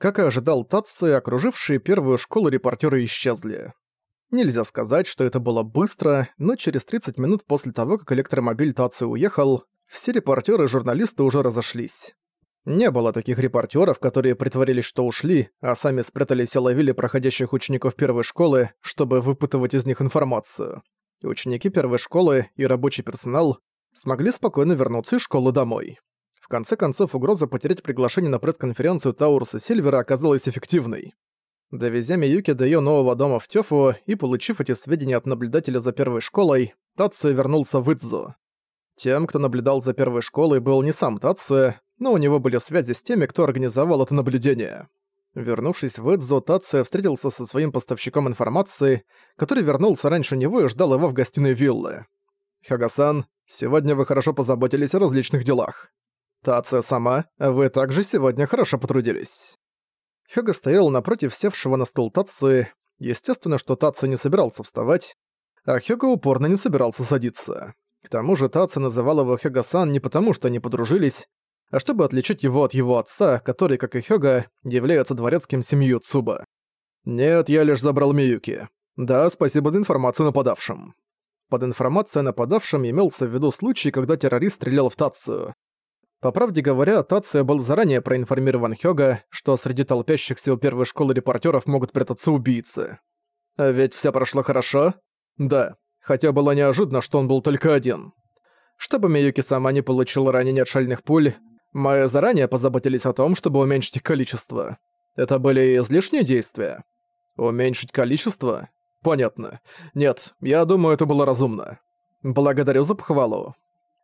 Как и ожидал Татсу, окружившие первую школу репортеры исчезли. Нельзя сказать, что это было быстро, но через 30 минут после того, как электромобиль Татсу уехал, все репортеры и журналисты уже разошлись. Не было таких репортеров, которые притворились, что ушли, а сами спрятались и ловили проходящих учеников первой школы, чтобы выпытывать из них информацию. Ученики первой школы и рабочий персонал смогли спокойно вернуться из школы домой. Конце концов, угроза потерять приглашение на пресс-конференцию Тауруса Сильвера оказалась эффективной. Довезя Миюки до её нового дома в Тёфу и получив эти сведения от наблюдателя за первой школой, Тацуя вернулся в Идзу. Тем, кто наблюдал за первой школой, был не сам Тацуя, но у него были связи с теми, кто организовал это наблюдение. Вернувшись в Эдзо, Тация встретился со своим поставщиком информации, который вернулся раньше него и ждал его в гостиной виллы. «Хагасан, сегодня вы хорошо позаботились о различных делах. Тация сама, вы также сегодня хорошо потрудились». Хёга стоял напротив севшего на стул Тации. Естественно, что Тация не собирался вставать, а Хёга упорно не собирался садиться. К тому же Тация называл его Хёга-сан не потому, что они подружились, а чтобы отличить его от его отца, который, как и Хёга, является дворецким семьи Цуба. «Нет, я лишь забрал Миюки. Да, спасибо за информацию нападавшим». Под информацией о нападавшем имелся в виду случай, когда террорист стрелял в Тацию. По правде говоря, Тация был заранее проинформирован Хёга, что среди толпящихся у первой школы репортеров могут прятаться убийцы. А ведь все прошло хорошо? Да, хотя было неожиданно, что он был только один. Чтобы Миюки сама не получила ранения от шальных пуль, мы заранее позаботились о том, чтобы уменьшить их количество. Это были излишние действия. Уменьшить количество? Понятно. Нет, я думаю, это было разумно. Благодарю за похвалу.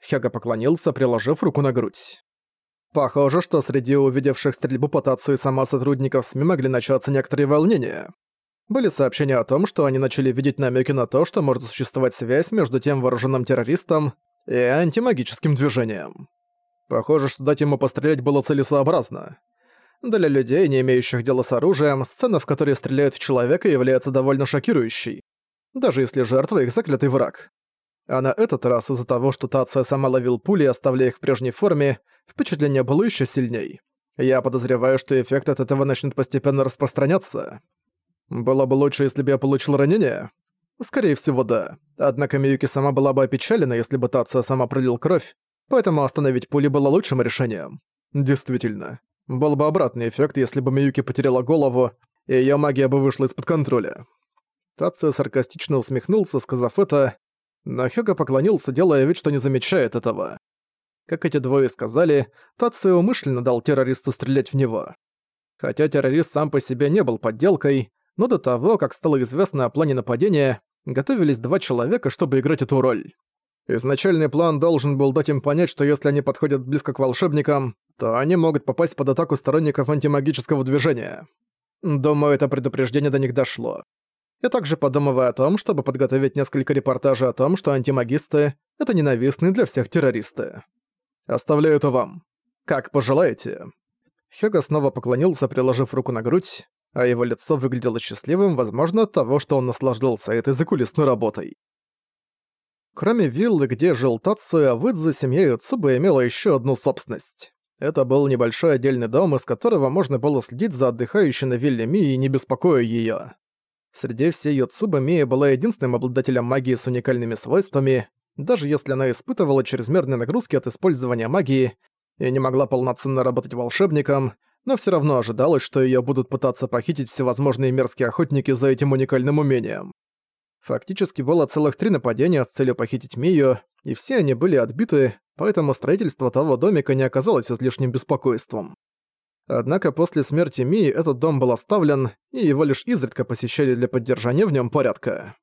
Хяга поклонился, приложив руку на грудь. Похоже, что среди увидевших стрельбу по сама сотрудников СМИ могли начаться некоторые волнения. Были сообщения о том, что они начали видеть намеки на то, что может существовать связь между тем вооруженным террористом и антимагическим движением. Похоже, что дать ему пострелять было целесообразно. Для людей, не имеющих дела с оружием, сцена, в которой стреляют в человека, является довольно шокирующей. Даже если жертва их заклятый враг. А на этот раз из-за того, что Тация сама ловил пули, оставляя их в прежней форме, впечатление было еще сильней. Я подозреваю, что эффект от этого начнет постепенно распространяться. Было бы лучше, если бы я получил ранение? Скорее всего, да. Однако Миюки сама была бы опечалена, если бы Тация сама пролил кровь, Поэтому остановить пули было лучшим решением. Действительно. Был бы обратный эффект, если бы Миюки потеряла голову, и её магия бы вышла из-под контроля. Тацио саркастично усмехнулся, сказав это, но Хёга поклонился, делая вид, что не замечает этого. Как эти двое сказали, Тацио умышленно дал террористу стрелять в него. Хотя террорист сам по себе не был подделкой, но до того, как стало известно о плане нападения, готовились два человека, чтобы играть эту роль. Изначальный план должен был дать им понять, что если они подходят близко к волшебникам, то они могут попасть под атаку сторонников антимагического движения. Думаю, это предупреждение до них дошло. Я также подумываю о том, чтобы подготовить несколько репортажей о том, что антимагисты — это ненавистные для всех террористы. Оставляю это вам. Как пожелаете. Хёга снова поклонился, приложив руку на грудь, а его лицо выглядело счастливым, возможно, от того, что он наслаждался этой закулисной работой. Кроме виллы, где жил Тацуя, в Идзу семья Юцуба имела еще одну собственность. Это был небольшой отдельный дом, из которого можно было следить за отдыхающей на вилле Мии, не беспокоя ее. Среди всей Юцуба Мия была единственным обладателем магии с уникальными свойствами, даже если она испытывала чрезмерные нагрузки от использования магии и не могла полноценно работать волшебником, но все равно ожидалось, что ее будут пытаться похитить всевозможные мерзкие охотники за этим уникальным умением. Фактически было целых три нападения с целью похитить Мию, и все они были отбиты, поэтому строительство того домика не оказалось излишним беспокойством. Однако после смерти Мии этот дом был оставлен, и его лишь изредка посещали для поддержания в нем порядка.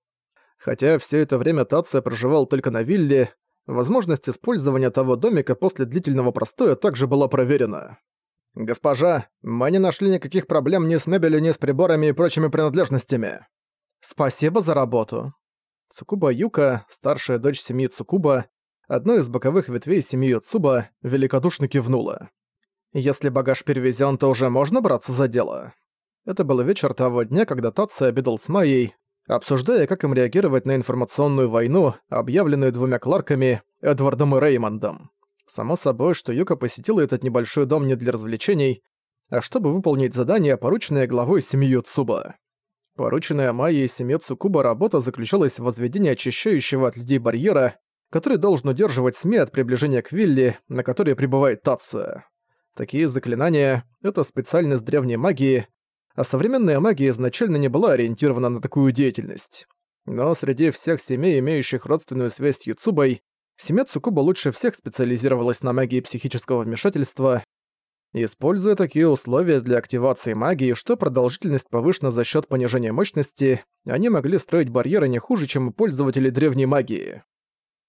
Хотя все это время Тация проживал только на вилле, возможность использования того домика после длительного простоя также была проверена. «Госпожа, мы не нашли никаких проблем ни с мебелью, ни с приборами и прочими принадлежностями. Спасибо за работу. Цукуба Юка, старшая дочь семьи Цукуба, одной из боковых ветвей семьи Цуба, великодушно кивнула. Если багаж перевезен, то уже можно браться за дело. Это был вечер того дня, когда Татсо обедал с Майей, обсуждая, как им реагировать на информационную войну, объявленную двумя Кларками, Эдвардом и Реймондом. Само собой, что Юка посетила этот небольшой дом не для развлечений, а чтобы выполнить задание, порученное главой семьи Цуба. Порученная Майей семье Цукуба работа заключалась в возведении очищающего от людей барьера, который должен удерживать СМИ от приближения к вилле, на которой пребывает Тация. Такие заклинания — это специальность древней магии, а современная магия изначально не была ориентирована на такую деятельность. Но среди всех семей, имеющих родственную связь с Юцубой, семья Цукуба лучше всех специализировалась на магии психического вмешательства. Используя такие условия для активации магии, что продолжительность повышена за счет понижения мощности, они могли строить барьеры не хуже, чем пользователи древней магии.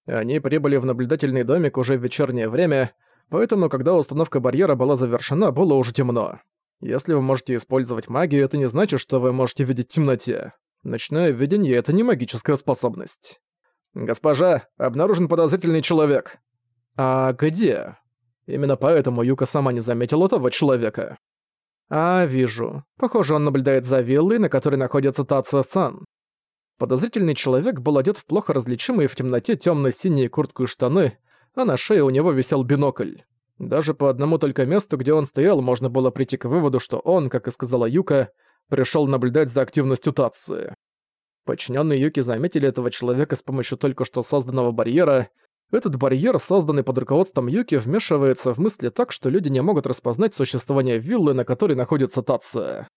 Они прибыли в наблюдательный домик уже в вечернее время, поэтому, когда установка барьера была завершена, было уже темно. Если вы можете использовать магию, это не значит, что вы можете видеть в темноте. Ночное видение — это не магическая способность. «Госпожа, обнаружен подозрительный человек». «А где?» Именно поэтому Юка сама не заметила того человека. «А, вижу. Похоже, он наблюдает за виллой, на которой находится Тацио-сан». Подозрительный человек был одет в плохо различимые в темноте темно-синие куртку и штаны, а на шее у него висел бинокль. Даже по одному только месту, где он стоял, можно было прийти к выводу, что он, как и сказала Юка, пришел наблюдать за активностью Тации. Подчиненные Юки заметили этого человека с помощью только что созданного барьера. Этот барьер, созданный под руководством Юки, вмешивается в мысли так, что люди не могут распознать существование виллы, на которой находится Тация.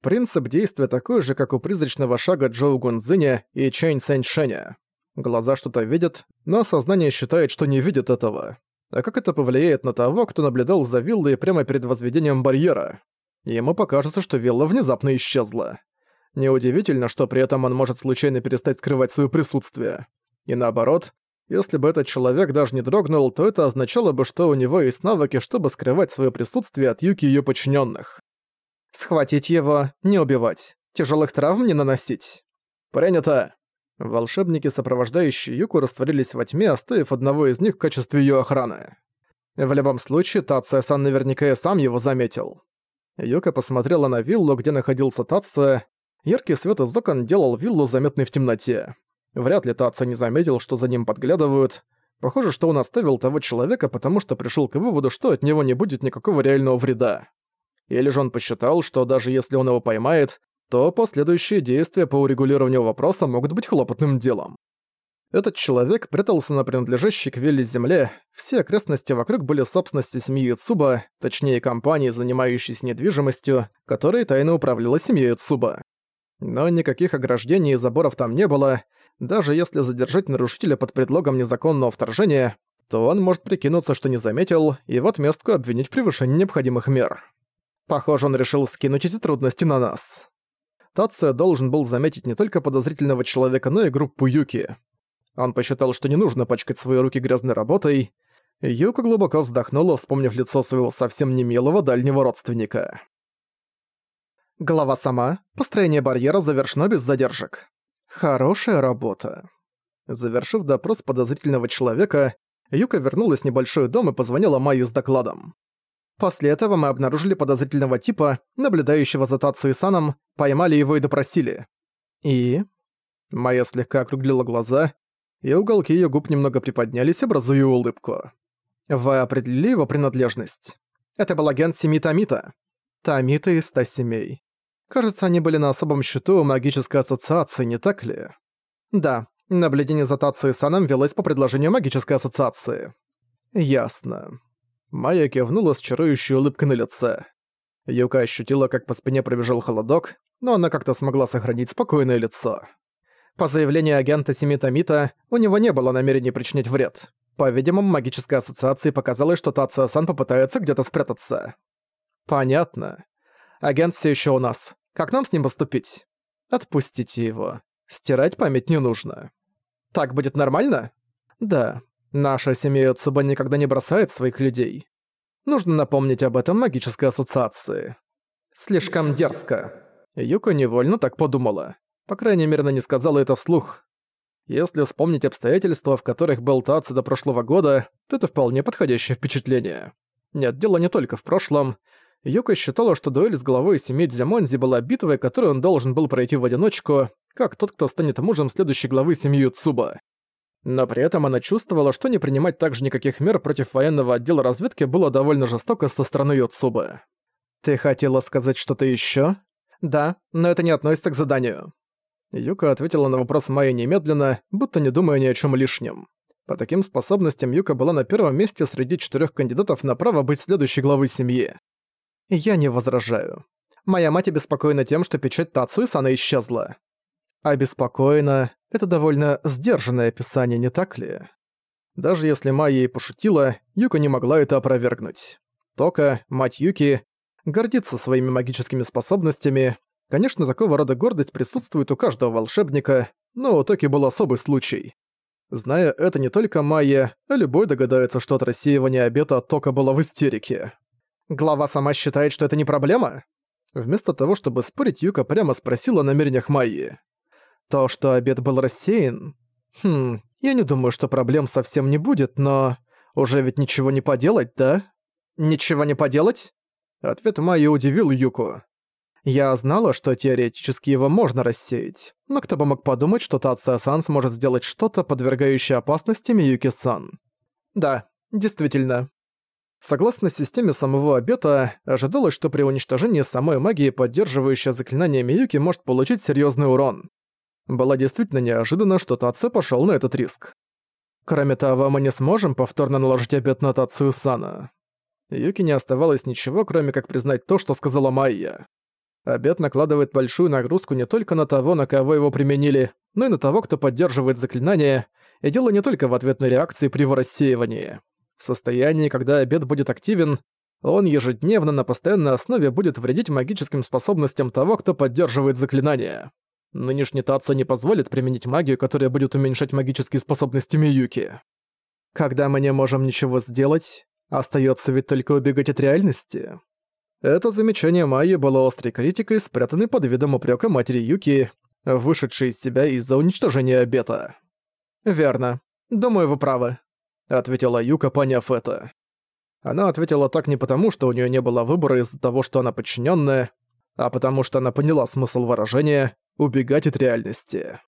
Принцип действия такой же, как у призрачного шага Джоу Гунзиня и Чэнь Сэньшэня. Глаза что-то видят, но сознание считает, что не видит этого. А как это повлияет на того, кто наблюдал за виллой прямо перед возведением барьера? Ему покажется, что вилла внезапно исчезла. Неудивительно, что при этом он может случайно перестать скрывать свое присутствие. И наоборот, если бы этот человек даже не дрогнул, то это означало бы, что у него есть навыки, чтобы скрывать свое присутствие от Юки и её подчиненных. Схватить его, не убивать. Тяжелых травм не наносить. Принято. Волшебники, сопровождающие Юку, растворились во тьме, оставив одного из них в качестве ее охраны. В любом случае, Тация-сан наверняка и сам его заметил. Юка посмотрела на виллу, где находился Тация. Яркий свет из окон делал виллу заметной в темноте. Вряд ли Тация не заметил, что за ним подглядывают. Похоже, что он оставил того человека, потому что пришел к выводу, что от него не будет никакого реального вреда. Или же он посчитал, что даже если он его поймает, то последующие действия по урегулированию вопроса могут быть хлопотным делом. Этот человек прятался на принадлежащей к Вилле земле, все окрестности вокруг были собственностью семьи Цуба, точнее компании, занимающейся недвижимостью, которой тайно управляла семья Цуба. Но никаких ограждений и заборов там не было, даже если задержать нарушителя под предлогом незаконного вторжения, то он может прикинуться, что не заметил, и в отместку обвинить в превышении необходимых мер. Похоже, он решил скинуть эти трудности на нас. Тация должен был заметить не только подозрительного человека, но и группу Юки. Он посчитал, что не нужно пачкать свои руки грязной работой. Юка глубоко вздохнула, вспомнив лицо своего совсем немилого дальнего родственника. Голова сама. Построение барьера завершено без задержек. Хорошая работа. Завершив допрос подозрительного человека, Юка вернулась в небольшой дом и позвонила Майе с докладом. После этого мы обнаружили подозрительного типа, наблюдающего за Тацу Саном, поймали его и допросили. И... Майя слегка округлила глаза, и уголки её губ немного приподнялись, образуя улыбку. Вы определили его принадлежность? Это был агент семьи Тамита. Тамита из ста семей. Кажется, они были на особом счету у магической ассоциации, не так ли? Да, наблюдение за Тацу Саном велось по предложению магической ассоциации. Ясно. Майя кивнула с чарующей улыбкой на лице. Юка ощутила, как по спине пробежал холодок, но она как-то смогла сохранить спокойное лицо. По заявлению агента Семитамита, у него не было намерений причинить вред. По-видимому, магической ассоциации показалось, что Тацио-сан попытается где-то спрятаться. Понятно. Агент все еще у нас. Как нам с ним поступить? Отпустите его. Стирать память не нужно. Так будет нормально? Да. Наша семья Цуба никогда не бросает своих людей. Нужно напомнить об этом магической ассоциации. Слишком дерзко. Юка невольно так подумала. По крайней мере, она не сказала это вслух. Если вспомнить обстоятельства, в которых был Таци до прошлого года, то это вполне подходящее впечатление. Нет, дело не только в прошлом. Юка считала, что дуэль с главой семьи Дзямонзи была битвой, которую он должен был пройти в одиночку, как тот, кто станет мужем следующей главы семьи Цуба. Но при этом она чувствовала, что не принимать также никаких мер против военного отдела разведки было довольно жестоко со стороны Йоцубы. «Ты хотела сказать что-то ещё?» «Да, но это не относится к заданию». Юка ответила на вопрос Майи немедленно, будто не думая ни о чём лишнем. По таким способностям Юка была на первом месте среди четырёх кандидатов на право быть следующей главой семьи. «Я не возражаю. Моя мать обеспокоена тем, что печать Тацуи-сана исчезла. Обеспокоена — это довольно сдержанное описание, не так ли?» Даже если Майя и пошутила, Юка не могла это опровергнуть. Тока, мать Юки, гордится своими магическими способностями. Конечно, такого рода гордость присутствует у каждого волшебника, но у Токи был особый случай. Зная это не только Майя, а любой догадается, что от рассеивания обета Тока была в истерике. Глава сама считает, что это не проблема? Вместо того, чтобы спорить, Юка прямо спросила о намерениях Майи. То, что обед был рассеян... Хм, я не думаю, что проблем совсем не будет, но... Уже ведь ничего не поделать, да? Ничего не поделать? Ответ Майи удивил Юку. Я знала, что теоретически его можно рассеять, но кто бы мог подумать, что Тация-сан сможет сделать что-то, подвергающее опасности Миюки-сан. Да, действительно. Согласно системе самого обета, ожидалось, что при уничтожении самой магии поддерживающее заклинание Миюки может получить серьезный урон. Было действительно неожиданно, что Таце пошел на этот риск. Кроме того, мы не сможем повторно наложить обет на Тацию Сана. Юки не оставалось ничего, кроме как признать то, что сказала Майя. Обет накладывает большую нагрузку не только на того, на кого его применили, но и на того, кто поддерживает заклинание, и дело не только в ответной реакции при рассеивании. В состоянии, когда обет будет активен, он ежедневно на постоянной основе будет вредить магическим способностям того, кто поддерживает заклинание. Нынешний Тацу не позволит применить магию, которая будет уменьшать магические способности Миюки. Когда мы не можем ничего сделать, остается ведь только убегать от реальности. Это замечание Майи было острой критикой, спрятанной под видом упрека матери Юки, вышедшей из себя из-за уничтожения обета. «Верно. Думаю, вы правы», — ответила Юка, поняв это. Она ответила так не потому, что у нее не было выбора из-за того, что она подчиненная, а потому что она поняла смысл выражения убегать от реальности.